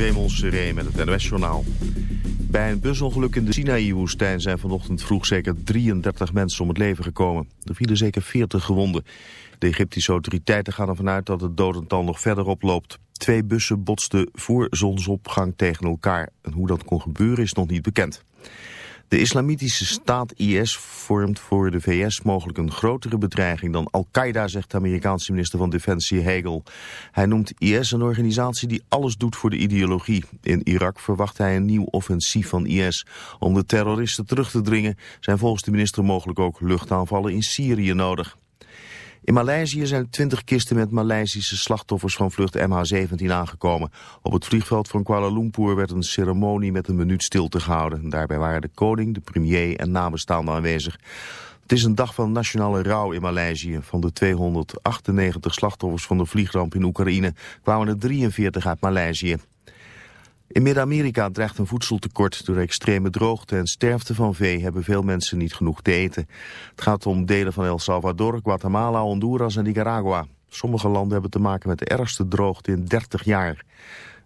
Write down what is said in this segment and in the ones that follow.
Raymond Seré met het NOS-journaal. Bij een busongeluk in de Sinaï-woestijn zijn vanochtend vroeg zeker 33 mensen om het leven gekomen. Er vielen zeker 40 gewonden. De Egyptische autoriteiten gaan ervan uit dat het dodental nog verder oploopt. Twee bussen botsten voor zonsopgang tegen elkaar. En hoe dat kon gebeuren is nog niet bekend. De islamitische staat IS vormt voor de VS mogelijk een grotere bedreiging dan Al-Qaeda, zegt de Amerikaanse minister van Defensie Hegel. Hij noemt IS een organisatie die alles doet voor de ideologie. In Irak verwacht hij een nieuw offensief van IS. Om de terroristen terug te dringen zijn volgens de minister mogelijk ook luchtaanvallen in Syrië nodig. In Maleisië zijn 20 kisten met Maleisische slachtoffers van vlucht MH17 aangekomen. Op het vliegveld van Kuala Lumpur werd een ceremonie met een minuut stilte gehouden. Daarbij waren de koning, de premier en nabestaanden aanwezig. Het is een dag van nationale rouw in Maleisië. Van de 298 slachtoffers van de vliegramp in Oekraïne kwamen er 43 uit Maleisië. In Midden-Amerika dreigt een voedseltekort. Door extreme droogte en sterfte van vee hebben veel mensen niet genoeg te eten. Het gaat om delen van El Salvador, Guatemala, Honduras en Nicaragua. Sommige landen hebben te maken met de ergste droogte in 30 jaar.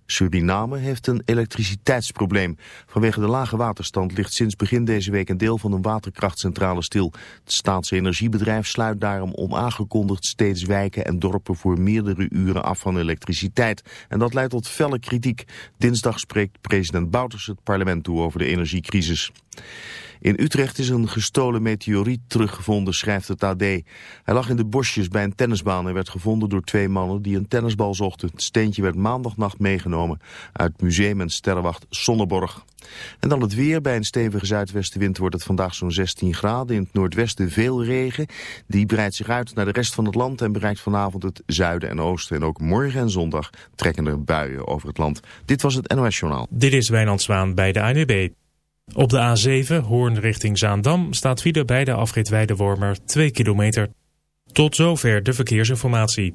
Suriname heeft een elektriciteitsprobleem. Vanwege de lage waterstand ligt sinds begin deze week een deel van een waterkrachtcentrale stil. Het staatsenergiebedrijf sluit daarom onaangekondigd steeds wijken en dorpen voor meerdere uren af van elektriciteit. En dat leidt tot felle kritiek. Dinsdag spreekt president Bouters het parlement toe over de energiecrisis. In Utrecht is een gestolen meteoriet teruggevonden, schrijft het AD. Hij lag in de bosjes bij een tennisbaan en werd gevonden door twee mannen die een tennisbal zochten. Het steentje werd maandagnacht meegenomen uit museum en sterrenwacht Sonneborg. En dan het weer. Bij een stevige zuidwestenwind wordt het vandaag zo'n 16 graden. In het noordwesten veel regen. Die breidt zich uit naar de rest van het land en bereikt vanavond het zuiden en oosten. En ook morgen en zondag trekken er buien over het land. Dit was het NOS Journaal. Dit is Wijnand Zwaan bij de ANWB. Op de A7, Hoorn richting Zaandam, staat wieder bij de afrit Weidewormer 2 kilometer. Tot zover de verkeersinformatie.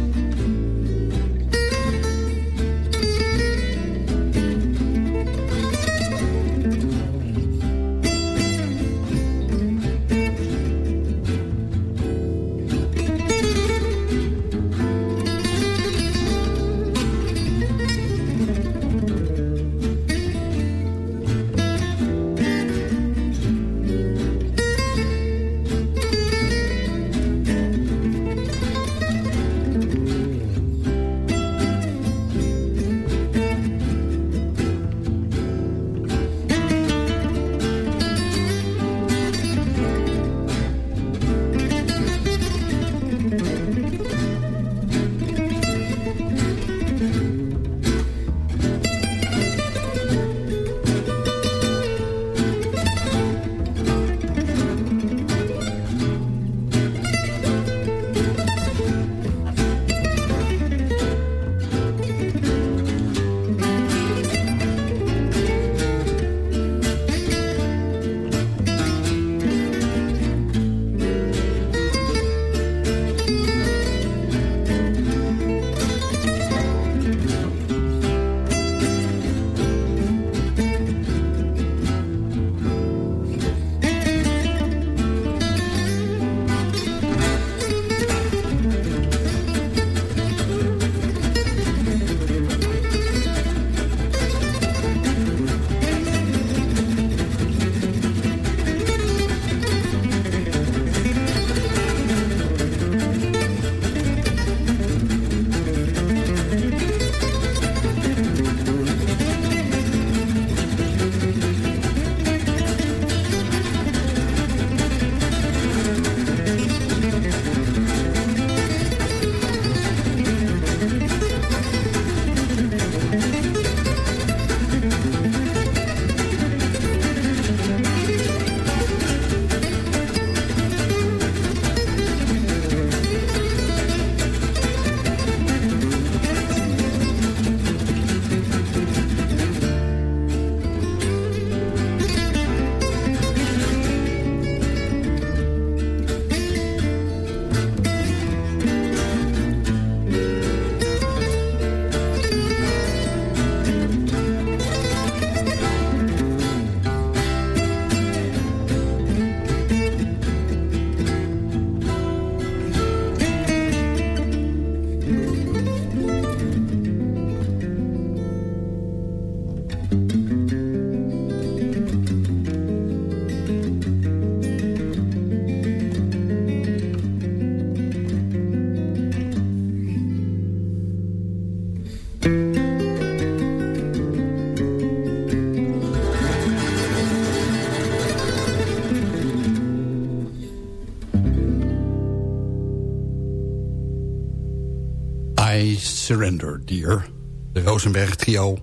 Surrender, Dear. De Rosenberg trio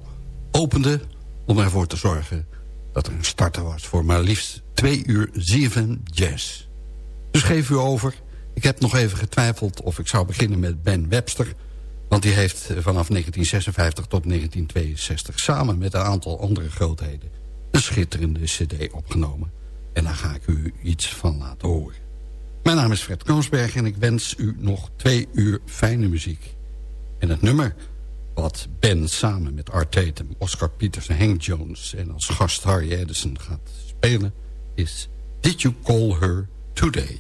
opende om ervoor te zorgen dat er een starter was voor maar liefst twee uur zeven jazz. Dus geef u over. Ik heb nog even getwijfeld of ik zou beginnen met Ben Webster... want die heeft vanaf 1956 tot 1962 samen met een aantal andere grootheden... een schitterende cd opgenomen. En daar ga ik u iets van laten horen. Mijn naam is Fred Koonsberg en ik wens u nog twee uur fijne muziek. En het nummer wat Ben samen met Art Oscar Peters en Hank Jones... en als gast Harry Edison gaat spelen... is Did You Call Her Today?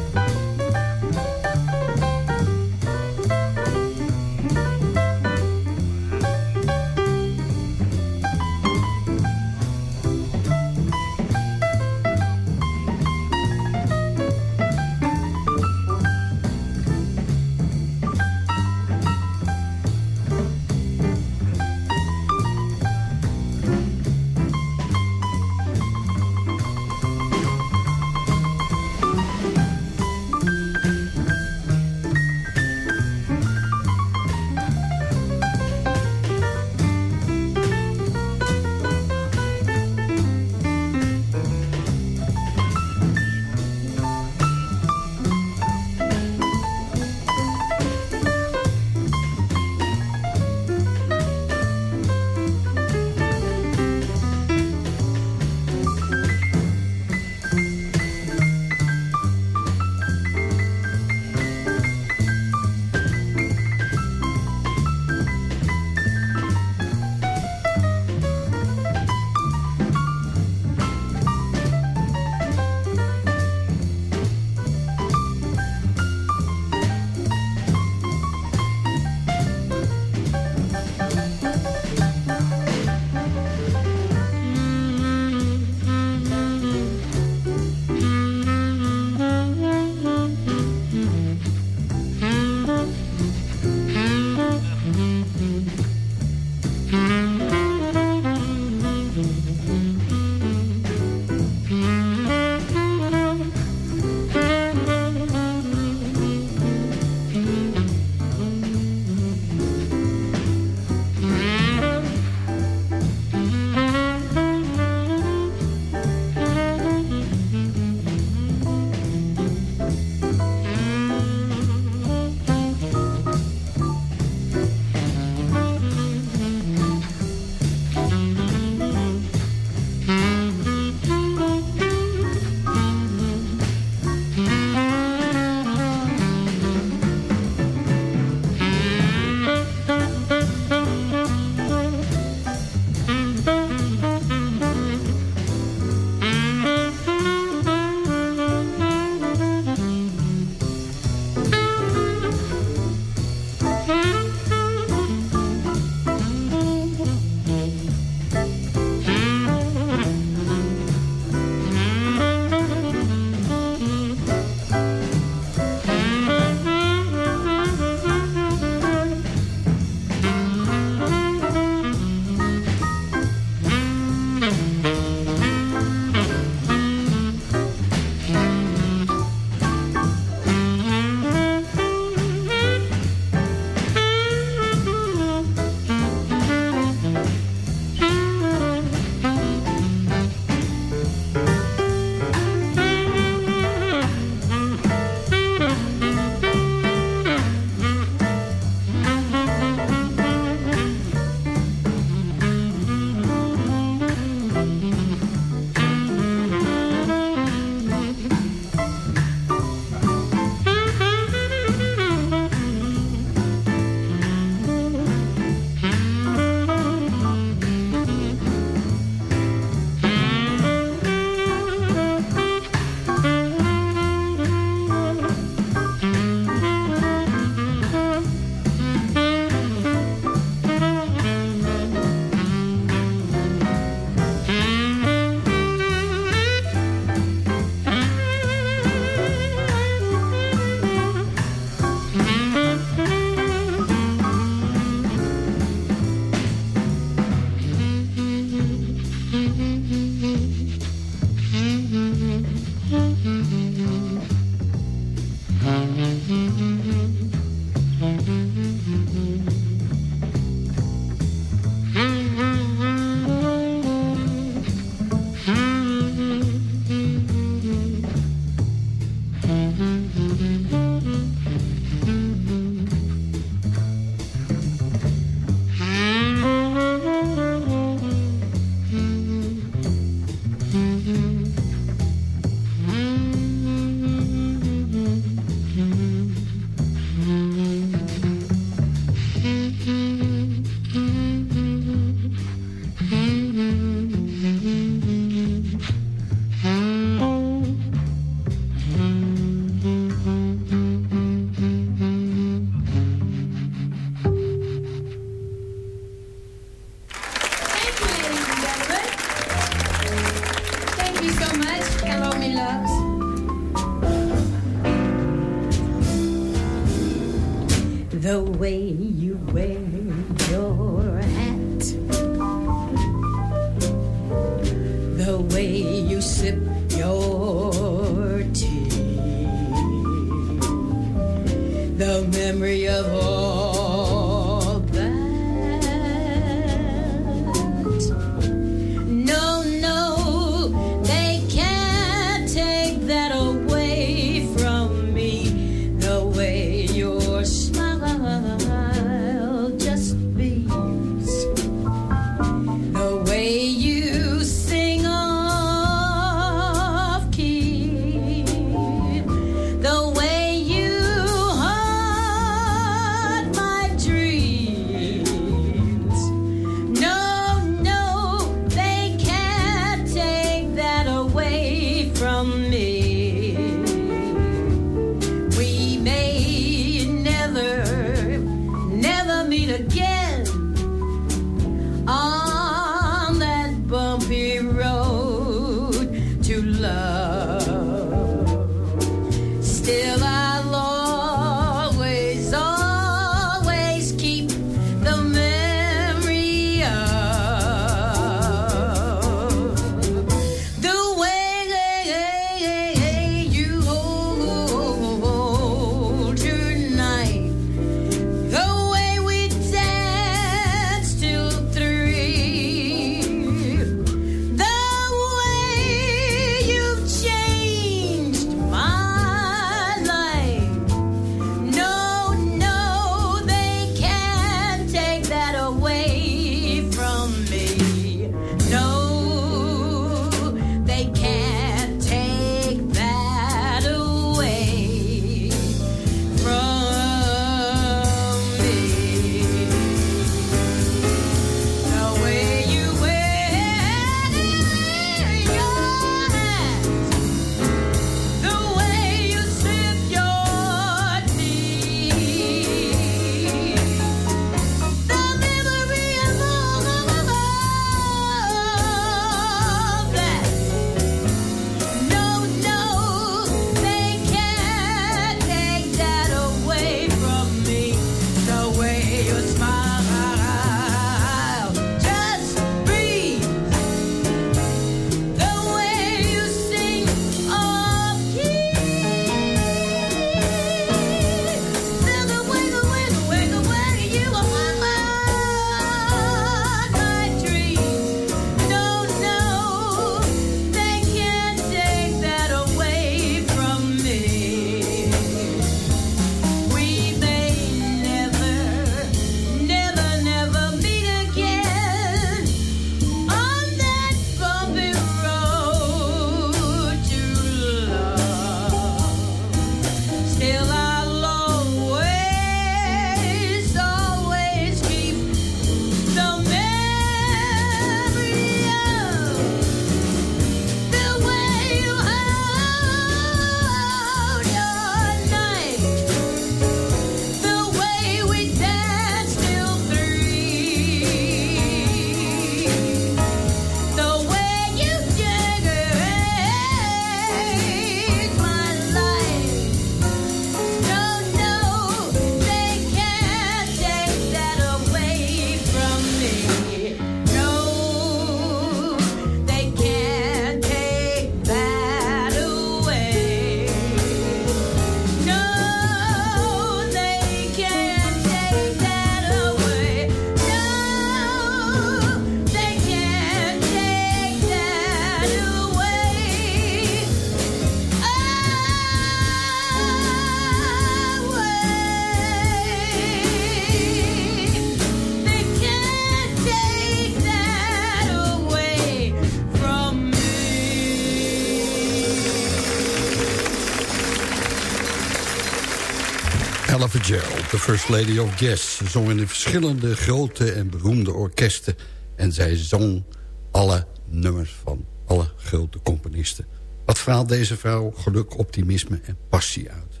De First Lady of Jazz. Ze zong in de verschillende grote en beroemde orkesten. En zij zong alle nummers van alle grote componisten. Wat straalt deze vrouw geluk, optimisme en passie uit.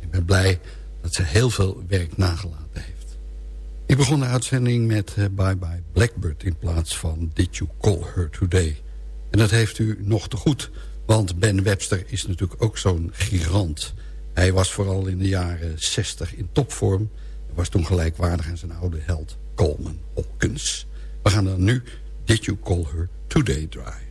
Ik ben blij dat ze heel veel werk nagelaten heeft. Ik begon de uitzending met uh, Bye Bye Blackbird... in plaats van Did You Call Her Today. En dat heeft u nog te goed... want Ben Webster is natuurlijk ook zo'n gigant... Hij was vooral in de jaren 60 in topvorm. Hij was toen gelijkwaardig aan zijn oude held Coleman Hawkins. We gaan dan nu Did You Call Her Today draaien.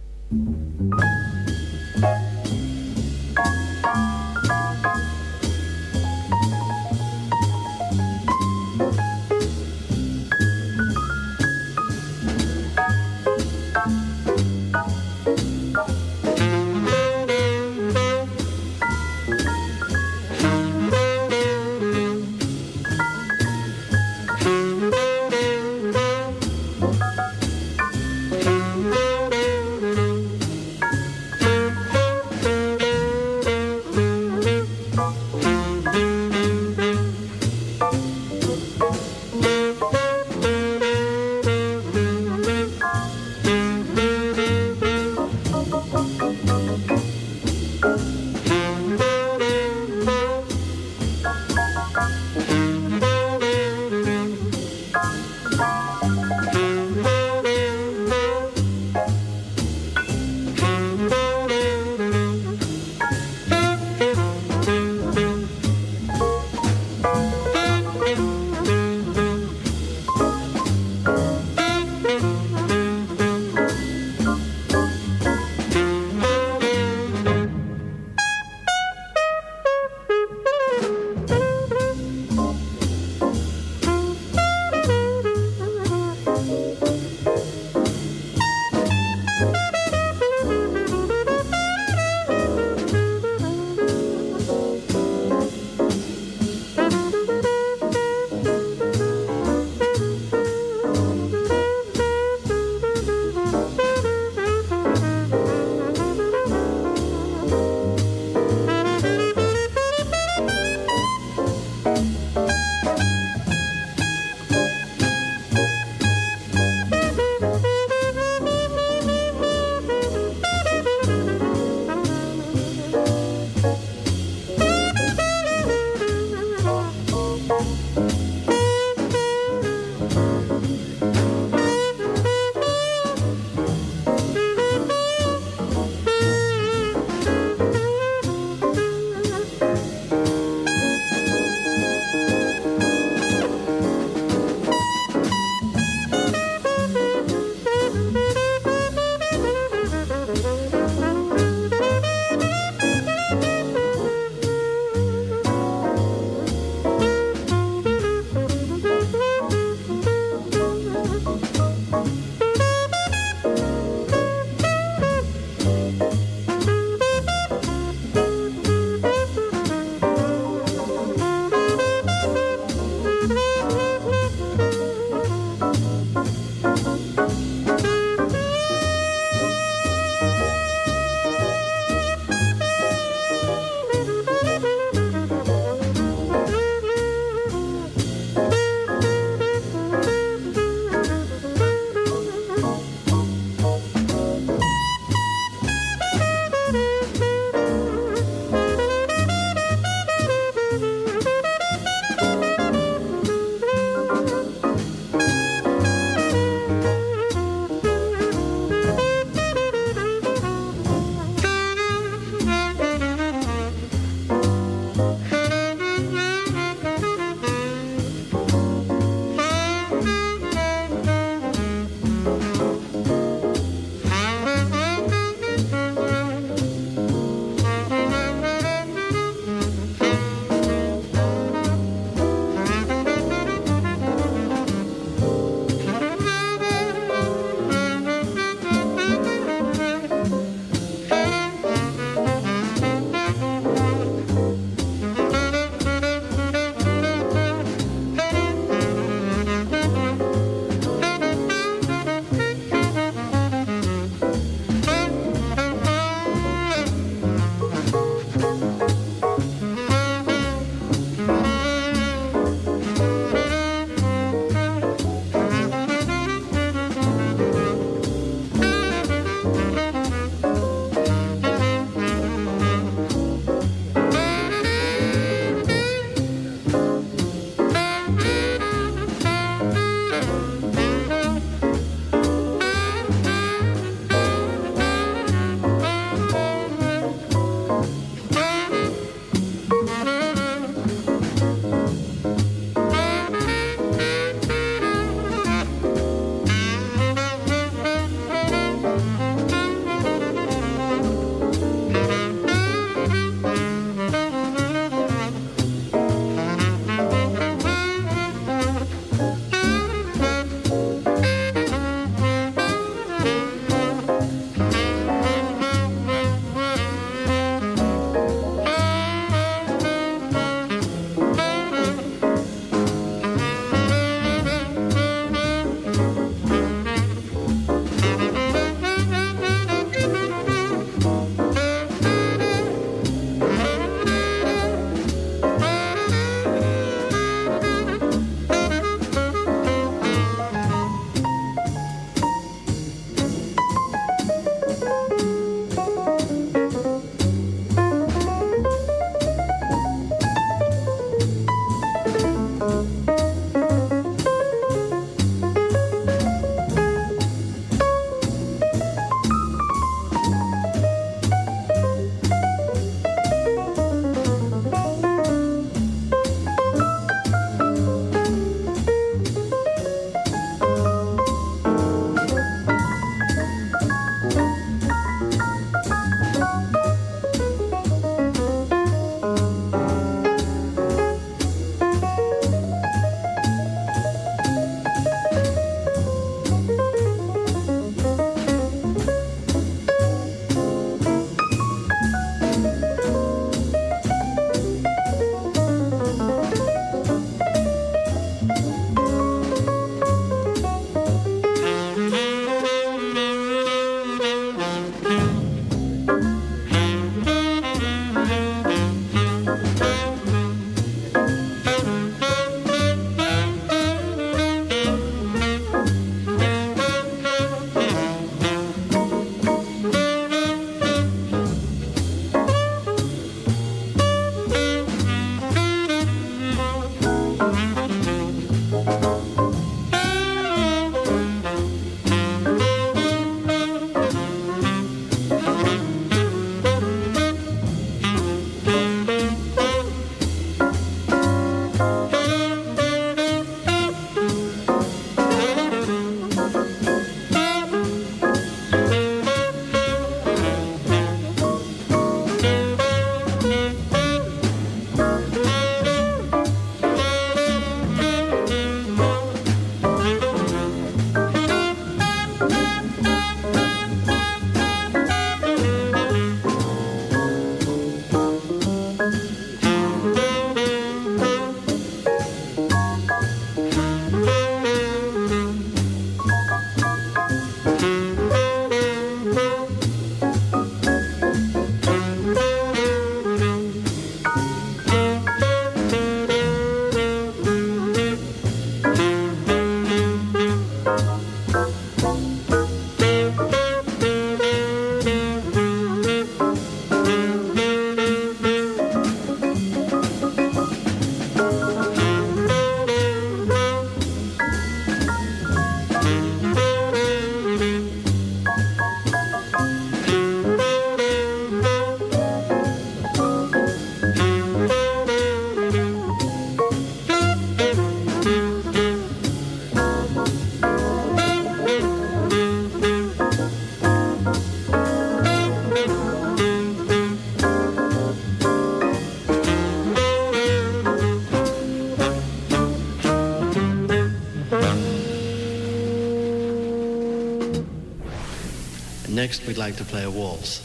We'd like to play a waltz.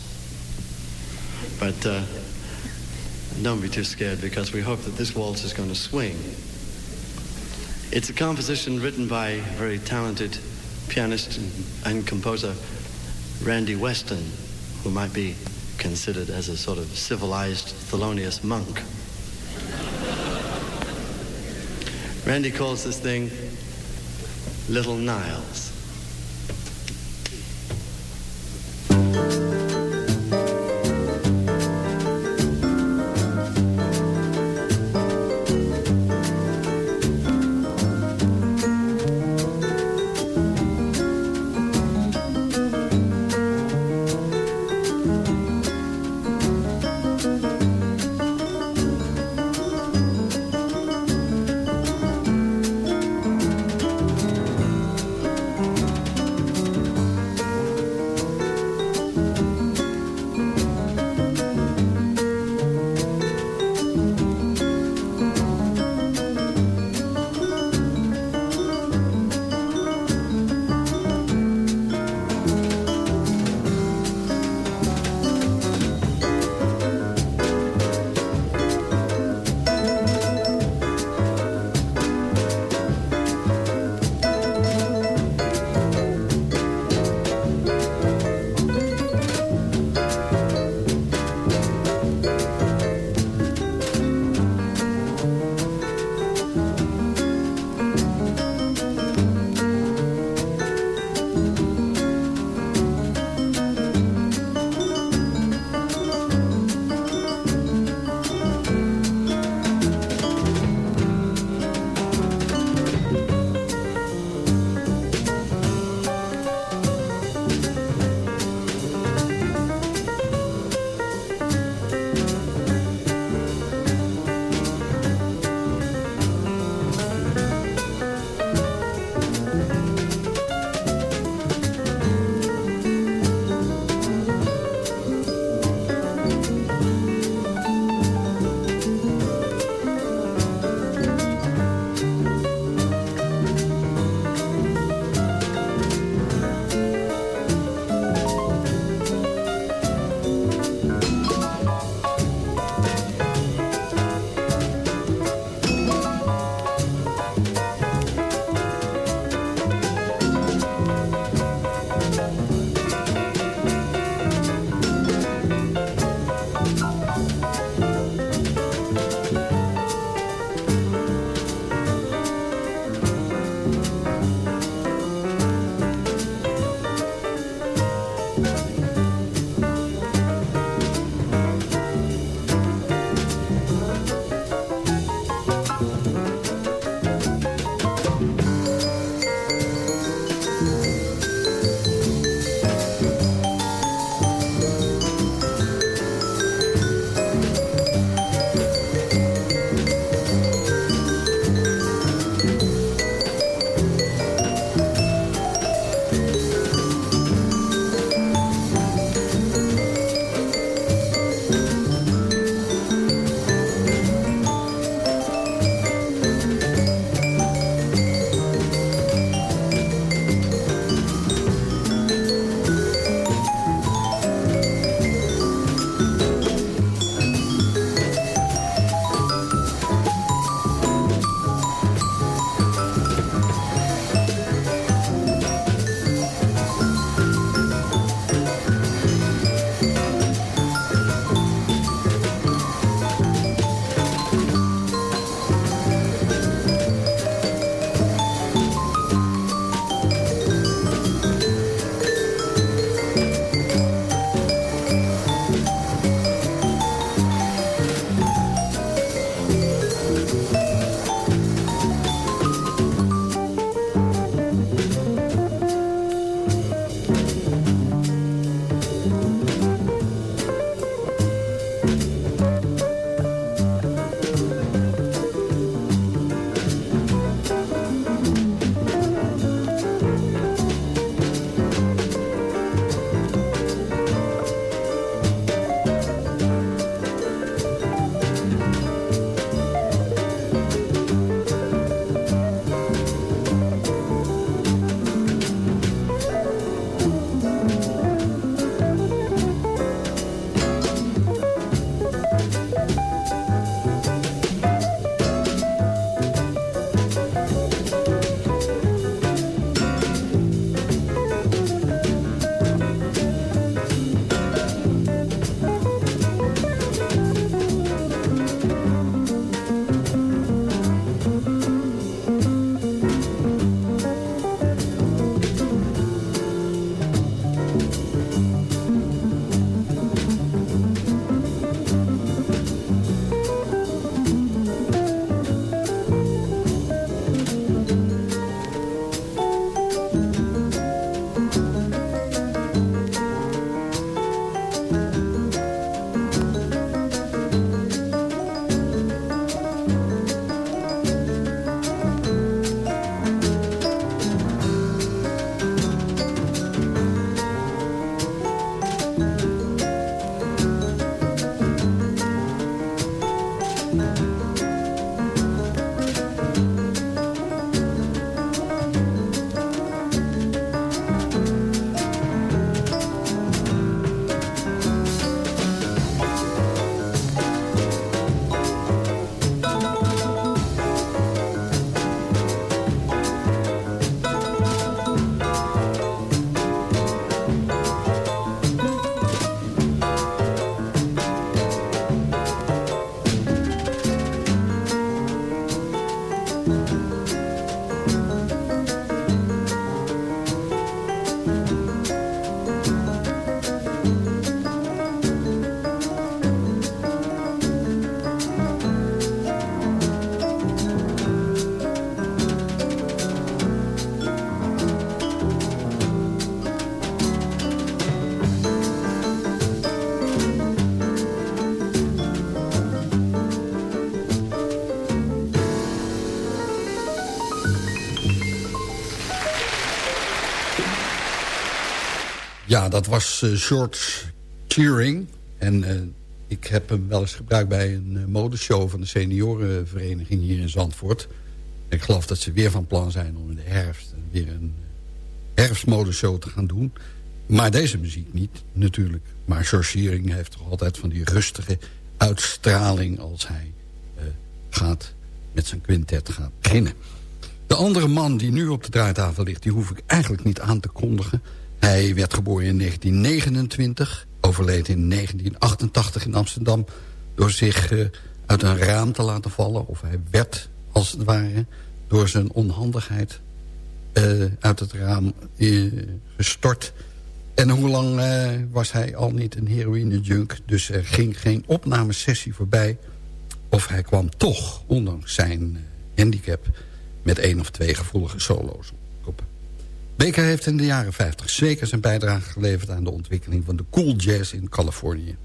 But uh, don't be too scared because we hope that this waltz is going to swing. It's a composition written by very talented pianist and composer Randy Weston, who might be considered as a sort of civilized Thelonious monk. Randy calls this thing Little Niles. Ja, dat was George Cheering. En uh, ik heb hem wel eens gebruikt bij een uh, modeshow van de seniorenvereniging hier in Zandvoort. Ik geloof dat ze weer van plan zijn om in de herfst weer een herfstmodeshow te gaan doen. Maar deze muziek niet, natuurlijk. Maar George Shearing heeft toch altijd van die rustige uitstraling... als hij gaat met zijn quintet gaat beginnen. De andere man die nu op de draaitafel ligt... die hoef ik eigenlijk niet aan te kondigen. Hij werd geboren in 1929, overleed in 1988 in Amsterdam... door zich uh, uit een raam te laten vallen. Of hij werd, als het ware, door zijn onhandigheid... Uh, uit het raam gestort... En hoe lang was hij al niet een heroïne-junk? Dus er ging geen opnamesessie voorbij. Of hij kwam toch, ondanks zijn handicap... met één of twee gevoelige solo's op. Baker heeft in de jaren 50 zeker zijn bijdrage geleverd... aan de ontwikkeling van de cool jazz in Californië.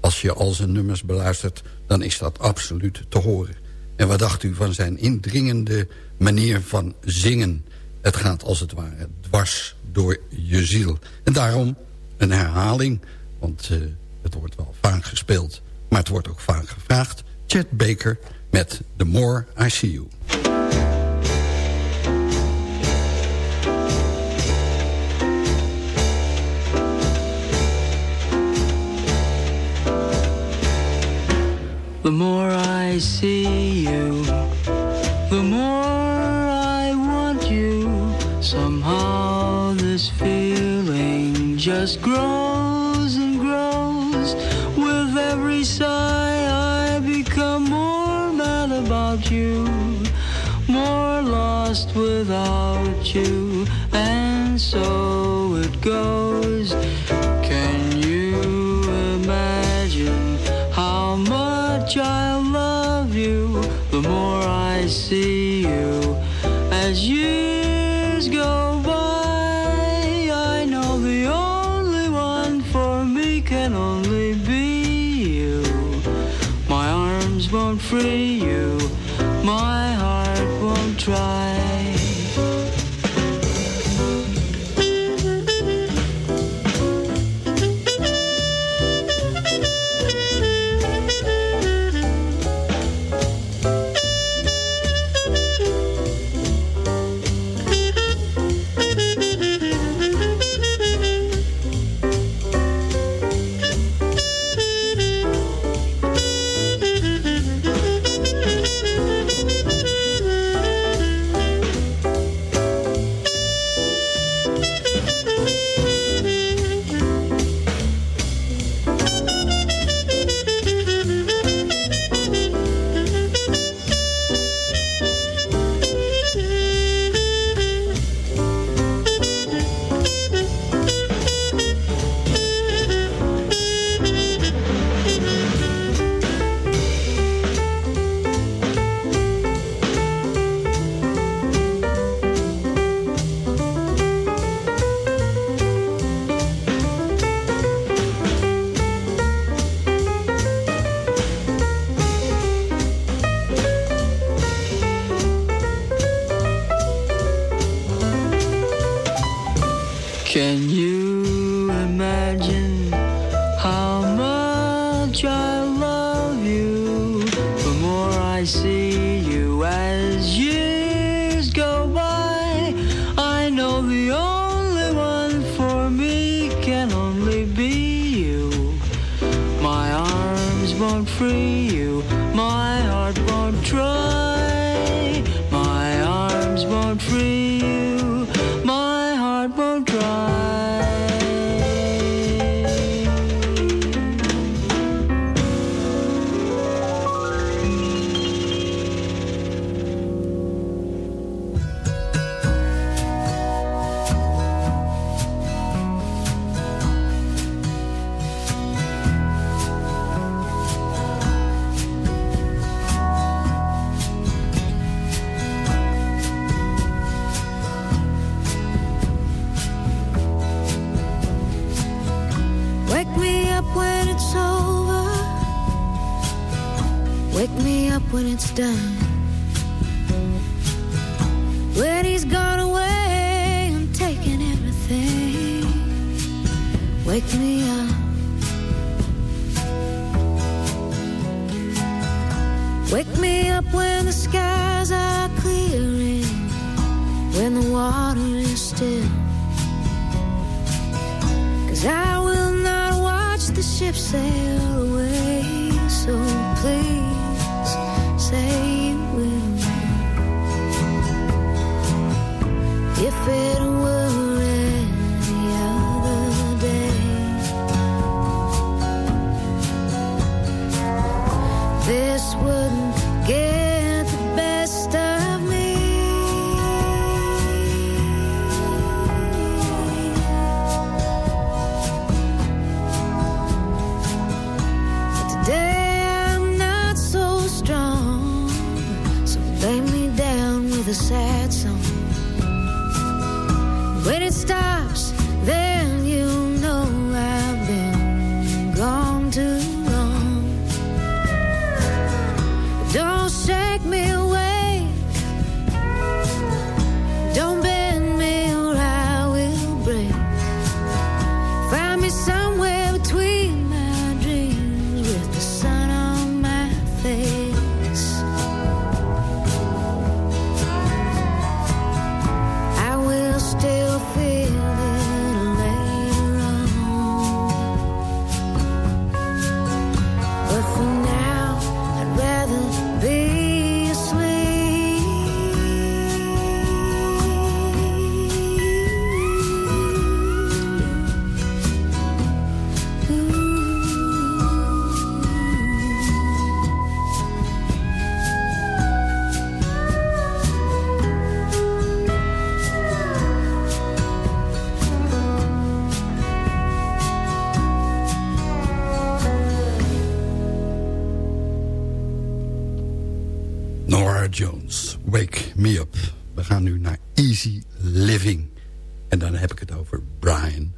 Als je al zijn nummers beluistert, dan is dat absoluut te horen. En wat dacht u van zijn indringende manier van zingen? Het gaat als het ware dwars door je ziel. En daarom een herhaling, want uh, het wordt wel vaak gespeeld... maar het wordt ook vaak gevraagd. Chet Baker met The More I See You. The more I see you, the more I want you. Somehow this feeling just grows Just. wake me up. Wake me up when the skies are clearing, when the water is still. Cause I will not watch the ship sail away, so please. Living. En dan heb ik het over Brian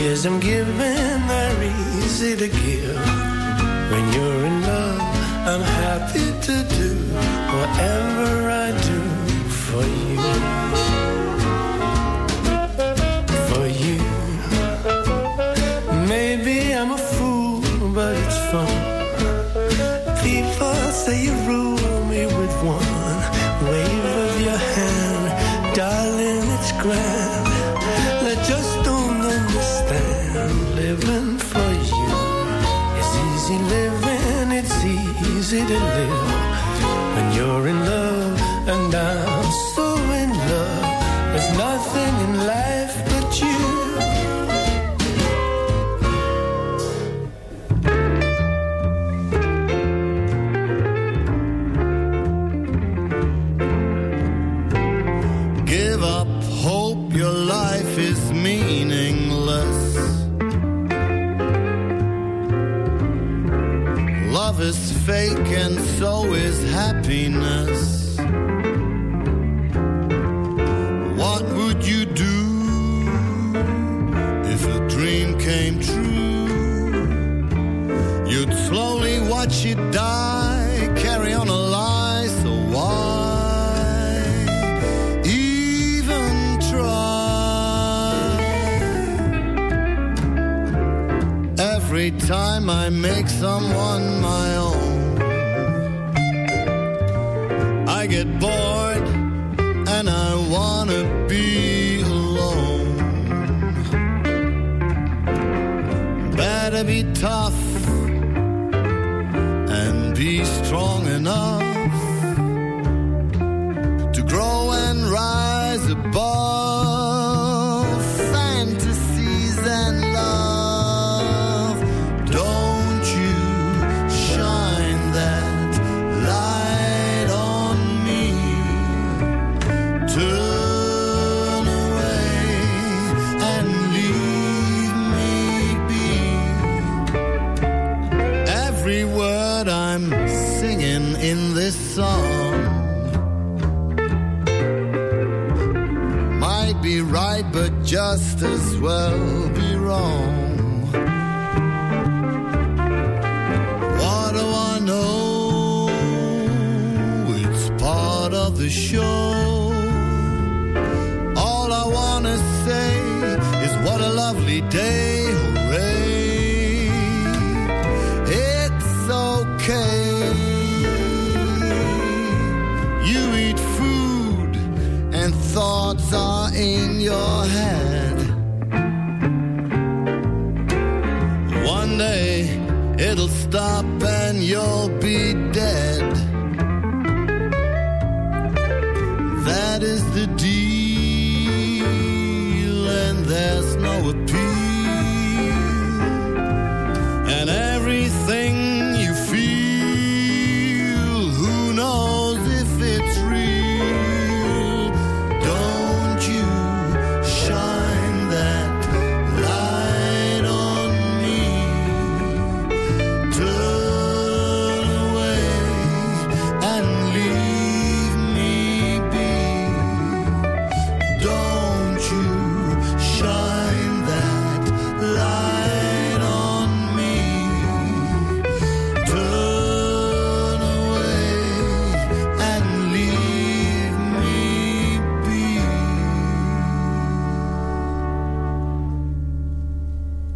Yes, I'm giving, they're easy to give. When you're in love, I'm happy to do whatever I do for you. For you. Maybe I'm a fool, but it's fun. People say you rule me with one tenderly fake and so is happiness. What would you do if a dream came true? You'd slowly watch it die, carry on a lie, so why? even try? Every time I make someone my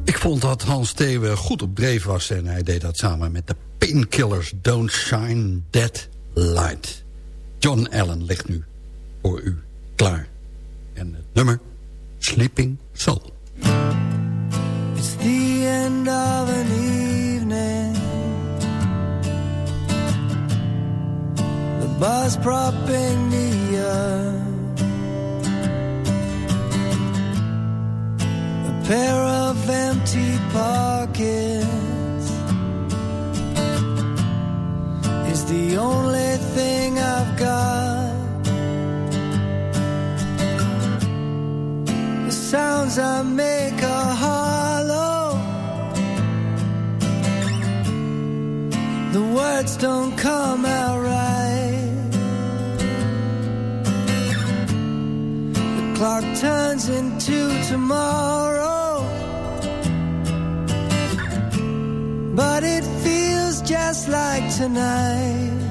Ik vond dat Hans Thewe goed op dreef was... en hij deed dat samen met de Painkillers Don't Shine That Light. John Allen ligt nu voor u klaar. En het nummer Sleeping Soul. end of an evening. The bus propping me up. A pair of empty pockets is the only thing I've got. The sounds I make are hollow. the words don't come out right. The clock turns into tomorrow, but it feels just like tonight.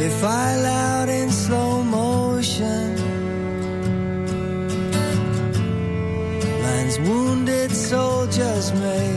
They file out in slow motion. Man's wounded soldiers made.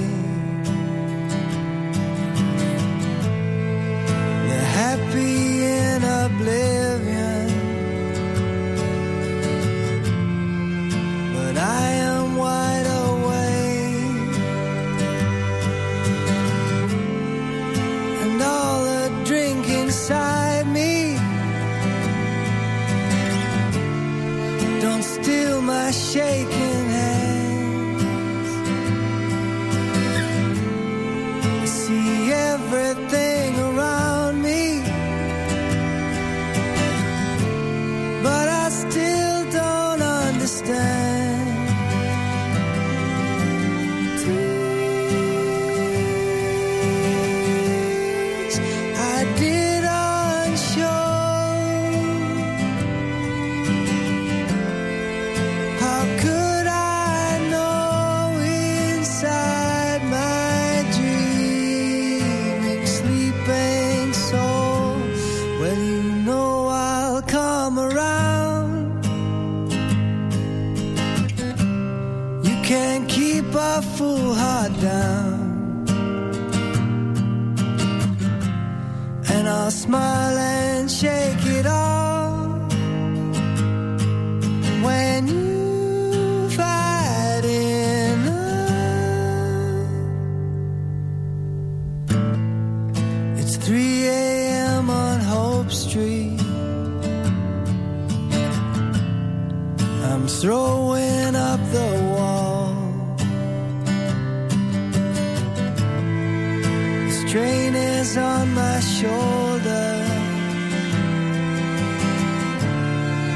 Strain is on my shoulder.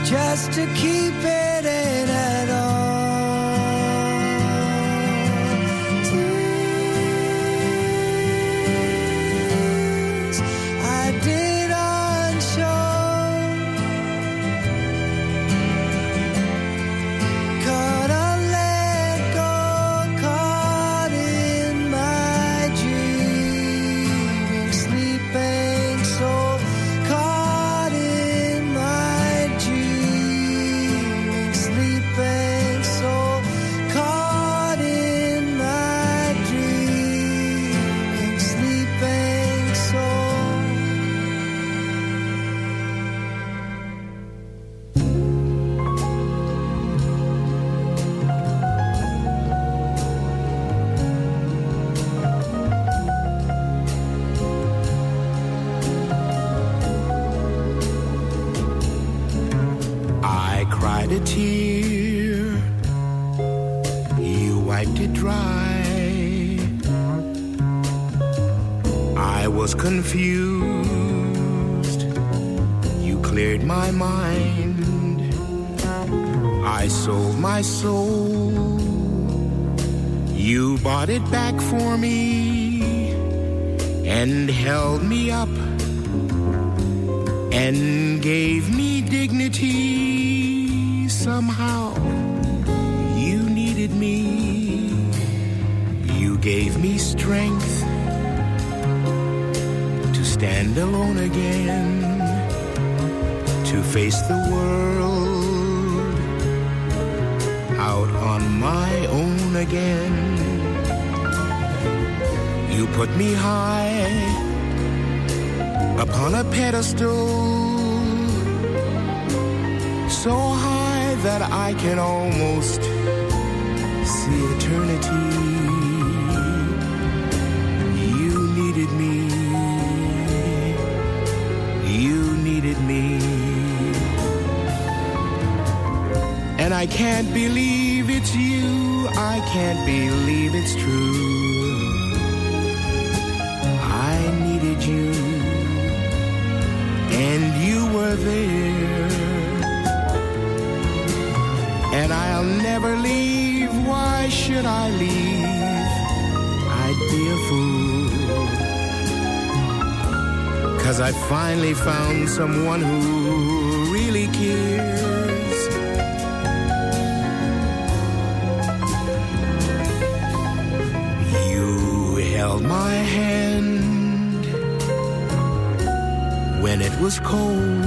Just to keep it face the world out on my own again. You put me high upon a pedestal so high that I can almost see eternity. You needed me. You needed me. I can't believe it's you. I can't believe it's true. I needed you and you were there. And I'll never leave. Why should I leave? I'd be a fool. Cause I finally found someone who my hand when it was cold.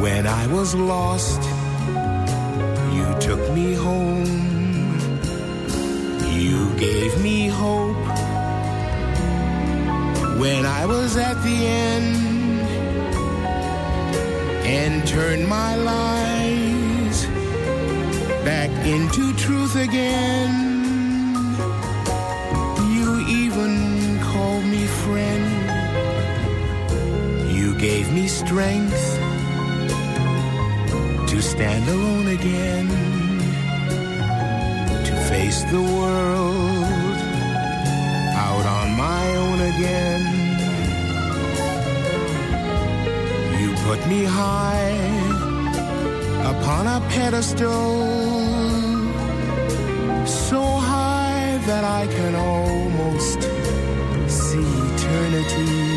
When I was lost, you took me home. You gave me hope. When I was at the end and turned my lies back into truth again. Gave me strength to stand alone again, to face the world out on my own again. You put me high upon a pedestal, so high that I can almost see eternity.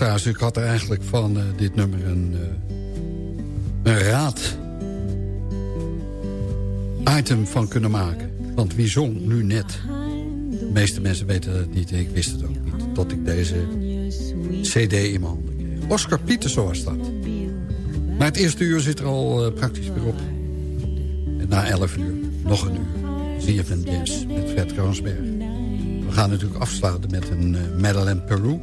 Ik had er eigenlijk van uh, dit nummer een, uh, een raad item van kunnen maken. Want wie zong nu net? De meeste mensen weten het niet, ik wist het ook niet. Tot ik deze cd in mijn handen kreeg. Oscar Pietersen was dat. Maar het eerste uur zit er al uh, praktisch weer op. Na 11 uur, nog een uur. Van Jazz met Fred Kroonsberg. We gaan natuurlijk afsluiten met een Madeleine Peru.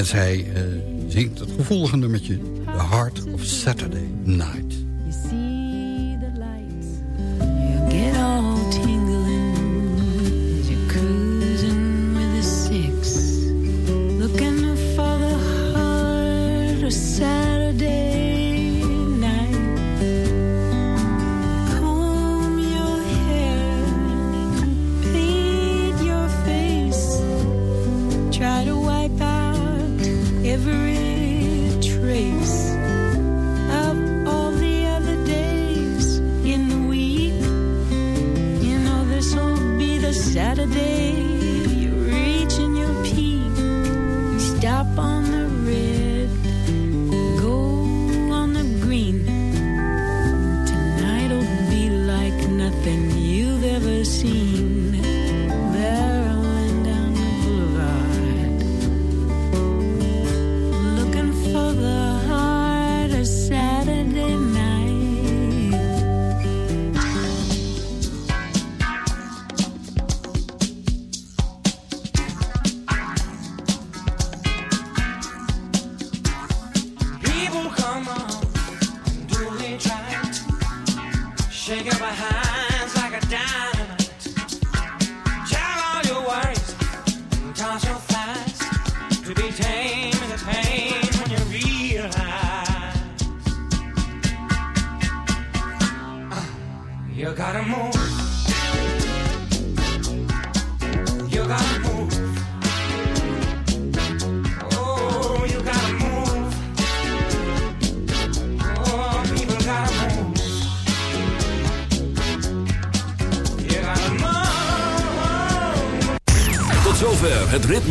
En zij uh, zingt het gevoelige nummertje The Heart of Saturday Night.